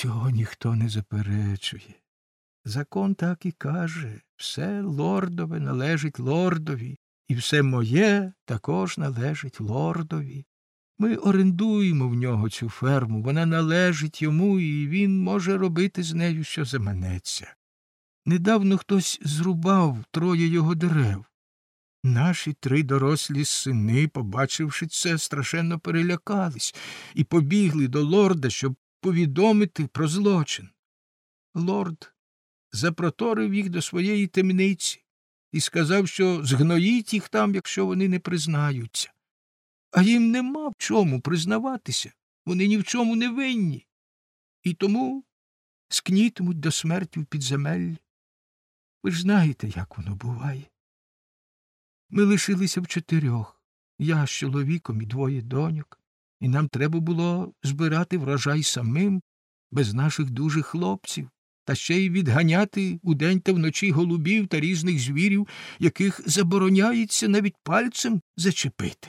Цього ніхто не заперечує. Закон так і каже все лордове належить лордові, і все моє також належить лордові. Ми орендуємо в нього цю ферму, вона належить йому, і він може робити з нею, що заманеться. Недавно хтось зрубав троє його дерев. Наші три дорослі сини, побачивши це, страшенно перелякались і побігли до лорда, щоб повідомити про злочин. Лорд запроторив їх до своєї темниці і сказав, що згноїть їх там, якщо вони не признаються. А їм нема в чому признаватися, вони ні в чому не винні, і тому скнітимуть до смерті в підземеллі. Ви ж знаєте, як воно буває. Ми лишилися в чотирьох я з чоловіком і двоє доньок, і нам треба було збирати врожай самим, без наших дужих хлопців, та ще й відганяти удень та вночі голубів та різних звірів, яких забороняється навіть пальцем зачепити.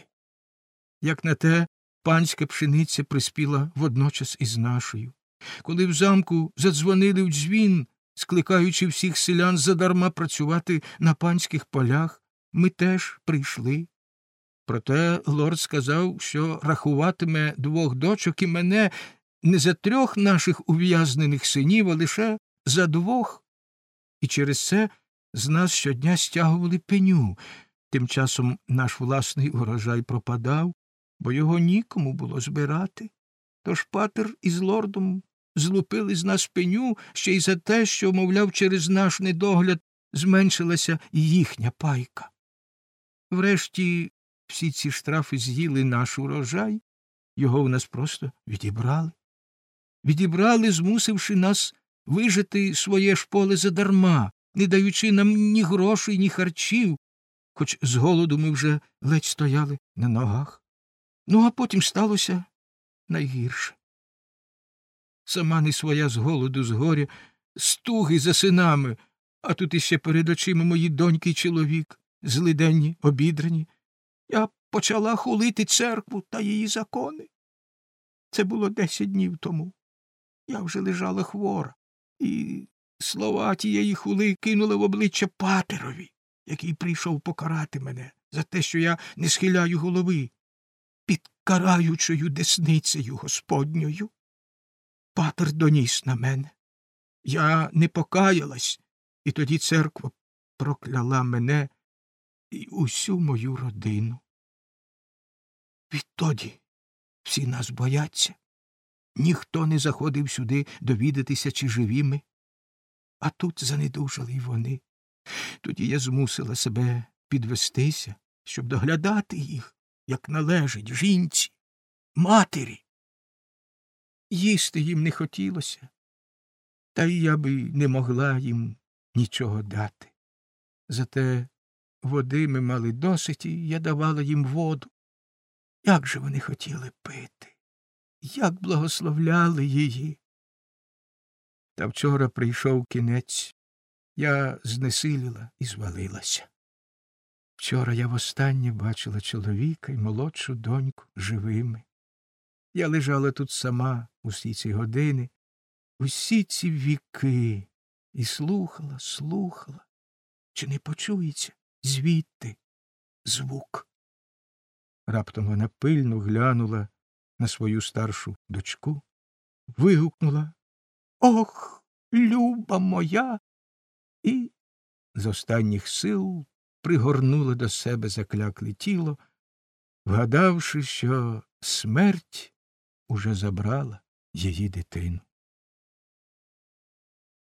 Як на те, панська пшениця приспіла водночас із нашою. Коли в замку задзвонили в дзвін, скликаючи всіх селян задарма працювати на панських полях, ми теж прийшли. Проте лорд сказав, що рахуватиме двох дочок і мене не за трьох наших ув'язнених синів, а лише за двох. І через це з нас щодня стягували пеню. Тим часом наш власний урожай пропадав, бо його нікому було збирати. Тож патер із лордом злупили з нас пеню ще й за те, що, мовляв, через наш недогляд зменшилася їхня пайка. Врешті всі ці штрафи з'їли наш урожай, його в нас просто відібрали. Відібрали, змусивши нас вижити своє ж поле задарма, не даючи нам ні грошей, ні харчів, хоч з голоду ми вже ледь стояли на ногах. Ну, а потім сталося найгірше. Сама не своя з голоду, з горя, стуги за синами, а тут іще перед очима мої доньки й чоловік, злиденні, обідрані. Я почала хулити церкву та її закони. Це було десять днів тому. Я вже лежала хвора, і слова тієї хули кинули в обличчя патерові, який прийшов покарати мене за те, що я не схиляю голови під караючою десницею Господньою. Патер доніс на мене. Я не покаялась, і тоді церква прокляла мене і усю мою родину. Відтоді всі нас бояться. Ніхто не заходив сюди довідатися, чи живі ми. А тут занедужали й вони. Тоді я змусила себе підвестися, щоб доглядати їх, як належить жінці, матері. Їсти їм не хотілося, та й я би не могла їм нічого дати. Зате води ми мали досить, і я давала їм воду. Як же вони хотіли пити, як благословляли її. Та вчора прийшов кінець, я знесиліла і звалилася. Вчора я востаннє бачила чоловіка і молодшу доньку живими. Я лежала тут сама усі ці години, усі ці віки, і слухала, слухала, чи не почується звідти звук. Раптом вона пильно глянула на свою старшу дочку, вигукнула Ох, люба моя. І з останніх сил пригорнула до себе заклякле тіло, вгадавши, що смерть уже забрала її дитину.